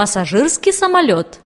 пассажирский самолет.